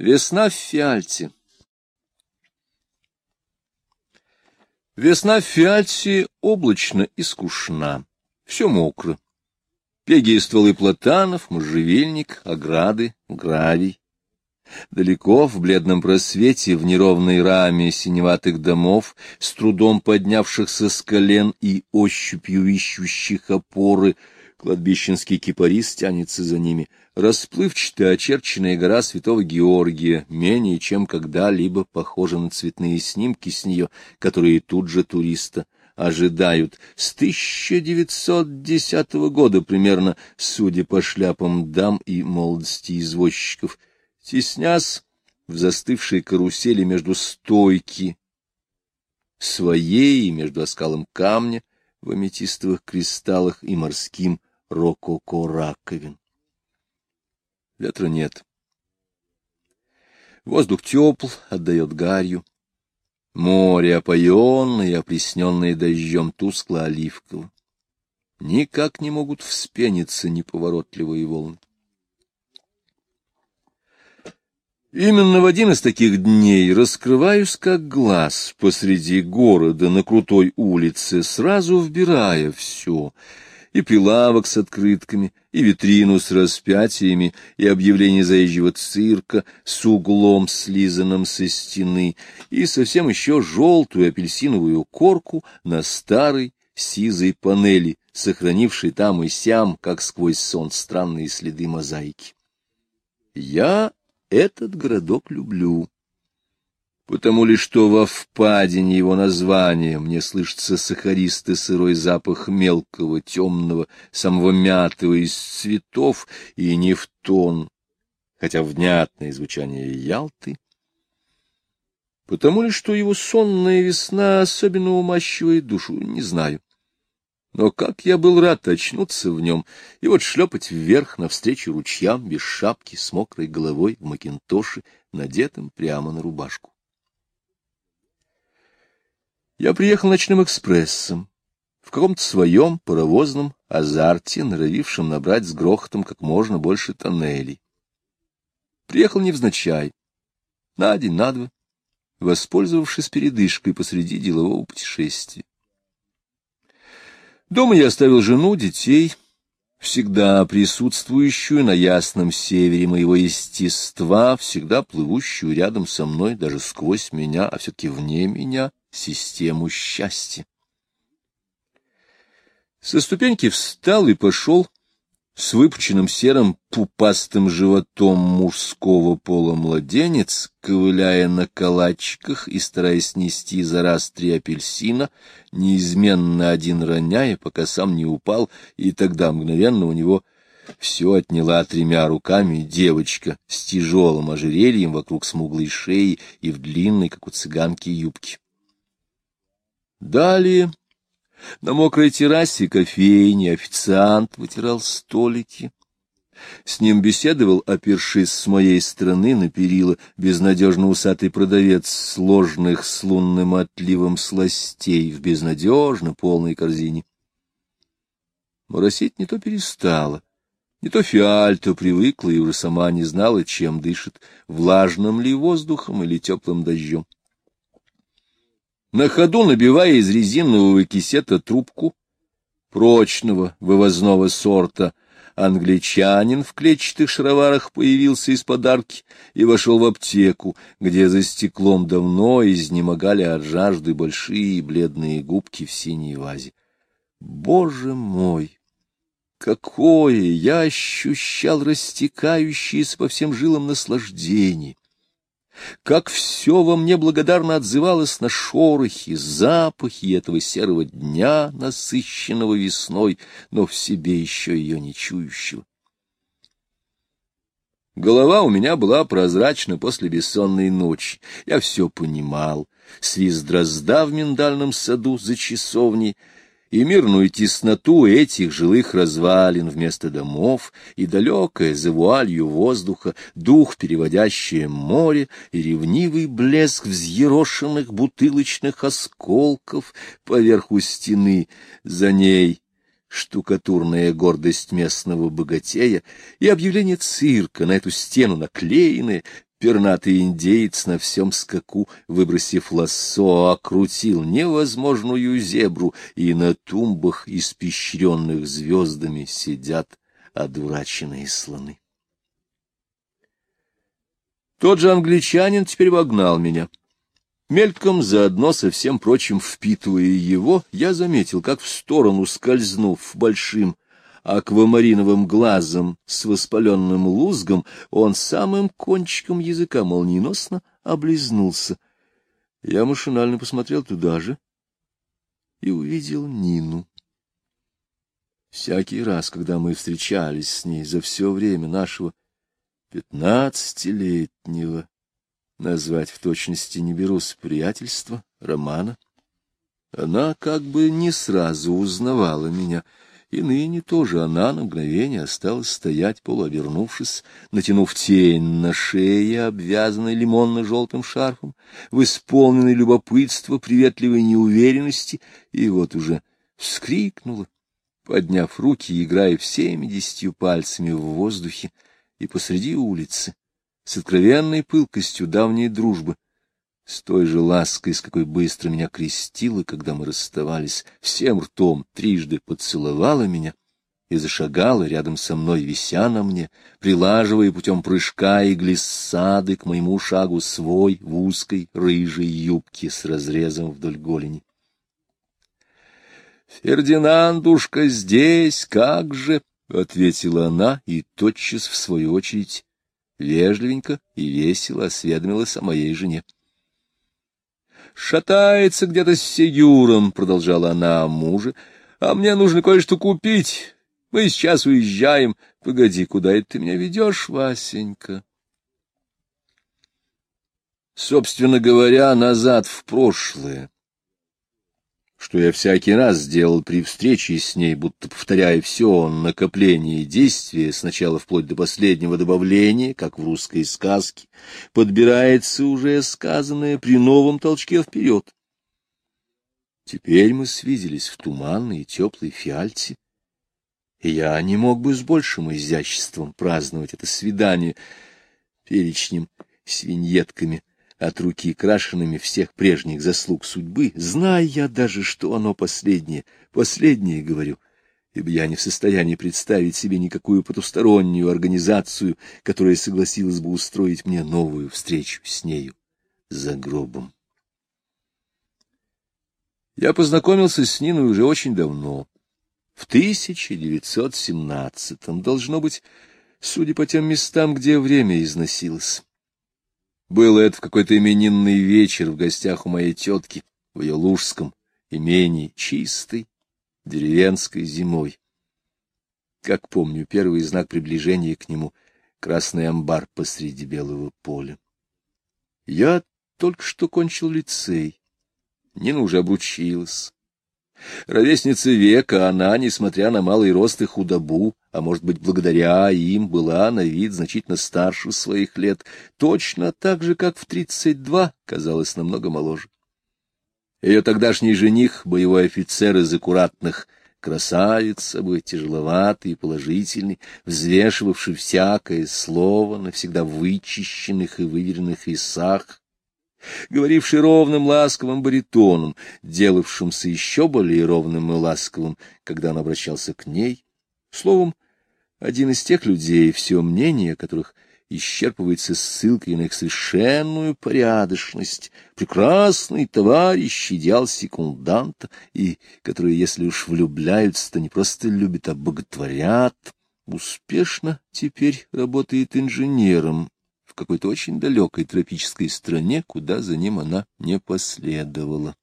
Весна в Фиальте Весна в Фиальте облачно и скучна, все мокро. Пеги стволы платанов, можжевельник, ограды, гравий. Далеко в бледном просвете, в неровной раме синеватых домов, с трудом поднявшихся с колен и ощупью ищущих опоры, кладбищенский кипарис тянется за ними, расплывчато очерченная гора Святого Георгия, менее чем когда-либо похожа на цветные снимки с нее, которые тут же туриста ожидают. С 1910 года примерно, судя по шляпам дам и молодости извозчиков, теснясь в застывшей карусели между стойки своей и между оскалом камня в аметистовых кристаллах и морским рококо раковин. Ветра нет. Воздух тепл, отдает гарью. Море опоенное, опресненное дождем тускло-оливково. Никак не могут вспениться неповоротливые волны. Именно в один из таких дней раскрываюсь как глаз посреди города на крутой улице, сразу вбирая все — и прилавок с открытками, и витрину с распятиями, и объявление заезжего цирка с углом, слизанным со стены, и совсем еще желтую апельсиновую корку на старой сизой панели, сохранившей там и сям, как сквозь сон, странные следы мозаики. Я этот городок люблю потому ли что во впадине его названия мне слышится сахаристый сырой запах мелкого, темного, самого мятого из цветов и не в тон, хотя внятное звучание Ялты, потому ли что его сонная весна особенно умащивает душу, не знаю. Но как я был рад очнуться в нем и вот шлепать вверх навстречу ручьям без шапки с мокрой головой в макинтоше, надетым прямо на рубашку. Я приехал ночным экспрессом, в каком-то своем паровозном азарте, норовившем набрать с грохотом как можно больше тоннелей. Приехал невзначай, на день, на два, воспользовавшись передышкой посреди делового путешествия. Дома я оставил жену, детей, всегда присутствующую на ясном севере моего естества, всегда плывущую рядом со мной, даже сквозь меня, а все-таки вне меня, систему счастья. Со ступеньки встал и пошел с выпученным серым пупастым животом мужского пола младенец, ковыляя на калачиках и стараясь нести за раз три апельсина, неизменно один роняя, пока сам не упал, и тогда мгновенно у него все отняла тремя руками девочка с тяжелым ожерельем вокруг смуглой шеи и в длинной, как у цыганки, юбке. Далее на мокрой террасе кофейни официант вытирал столики. С ним беседовал, опершись с моей стороны на перила, безнадежно усатый продавец сложных с лунным отливом сластей в безнадежно полной корзине. Моросить не то перестала, не то фиальто привыкла и уже сама не знала, чем дышит, влажным ли воздухом или теплым дождем. На ходу, набивая из резинового кисета трубку прочного вывозного сорта, англичанин в клетчатых шароварах появился из подарки и вошел в аптеку, где за стеклом давно изнемогали от жажды большие бледные губки в синей вазе. Боже мой! Какое я ощущал растекающееся по всем жилам наслаждение! Как все во мне благодарно отзывалось на шорохи, запахи этого серого дня, насыщенного весной, но в себе еще ее не чующего. Голова у меня была прозрачна после бессонной ночи. Я все понимал. Свист дрозда в миндальном саду за часовней — и мирную тесноту этих жилых развалин вместо домов, и далекое за вуалью воздуха, дух, переводящее море, и ревнивый блеск взъерошенных бутылочных осколков поверху стены, за ней штукатурная гордость местного богатея и объявление цирка на эту стену наклеенное, Пернатый индеец на всем скаку, выбросив лассо, окрутил невозможную зебру, и на тумбах, испещренных звездами, сидят одураченные слоны. Тот же англичанин теперь вогнал меня. Мельком, заодно со всем прочим впитывая его, я заметил, как в сторону скользнув большим аквамариновым глазом с воспаленным лузгом, он самым кончиком языка молниеносно облизнулся. Я машинально посмотрел туда же и увидел Нину. Всякий раз, когда мы встречались с ней за все время нашего пятнадцатилетнего, назвать в точности не берусь, приятельства, романа, она как бы не сразу узнавала меня — и ныне тоже она на мгновение осталась стоять, полуобернувшись, натянув тень на шее, обвязанной лимонно-желтым шарфом, в исполненной любопытства, приветливой неуверенности, и вот уже вскрикнула, подняв руки играя всеми десятью пальцами в воздухе и посреди улицы, с откровенной пылкостью давней дружбы — с той же лаской, с какой быстро меня крестила, когда мы расставались, всем ртом трижды поцеловала меня и зашагала рядом со мной, вися на мне, прилаживая путем прыжка и глиссады к моему шагу свой в узкой рыжей юбке с разрезом вдоль голени. — Фердинандушка здесь, как же! — ответила она и тотчас, в свою очередь, вежливенько и весело осведомилась о моей жене. — Шатается где-то с Сигюром, — продолжала она о муже, — а мне нужно кое-что купить. Мы сейчас уезжаем. Погоди, куда это ты меня ведешь, Васенька? Собственно говоря, назад в прошлое что я всякий раз сделал при встрече с ней, будто повторяя все накопление действия, сначала вплоть до последнего добавления, как в русской сказке, подбирается уже сказанное при новом толчке вперед. Теперь мы свиделись в туманной и теплой фиальте, и я не мог бы с большим изяществом праздновать это свидание перечнем с виньетками от руки крашенными всех прежних заслуг судьбы, зная я даже, что оно последнее, последнее, говорю, ибо я не в состоянии представить себе никакую потустороннюю организацию, которая согласилась бы устроить мне новую встречу с нею за гробом. Я познакомился с Ниной уже очень давно. В 1917-м, должно быть, судя по тем местам, где время износилось. Было это в какой-то именинный вечер в гостях у моей тетки в ее лужском имении, чистой деревенской зимой. Как помню, первый знак приближения к нему — красный амбар посреди белого поля. Я только что кончил лицей. Нина уже обручилась. Ровесница века, она, несмотря на малый рост и худобу, а может быть, благодаря им, была на вид значительно старше своих лет, точно так же, как в тридцать два, казалось намного моложе. Ее тогдашний жених, боевой офицер из аккуратных, красавец собой, тяжеловатый и положительный, взвешивавший всякое слово на всегда вычищенных и выверенных весах, говоривший ровным ласковым баритоном, делавшимся еще более ровным и ласковым, когда он обращался к ней. Словом, один из тех людей, все мнение которых исчерпывается ссылкой на их совершенную порядочность, прекрасный товарищ, идеал секунданта, и которые, если уж влюбляются, то не просто любят, а боготворят, успешно теперь работает инженером какой-то очень далекой тропической стране, куда за ним она не последовала.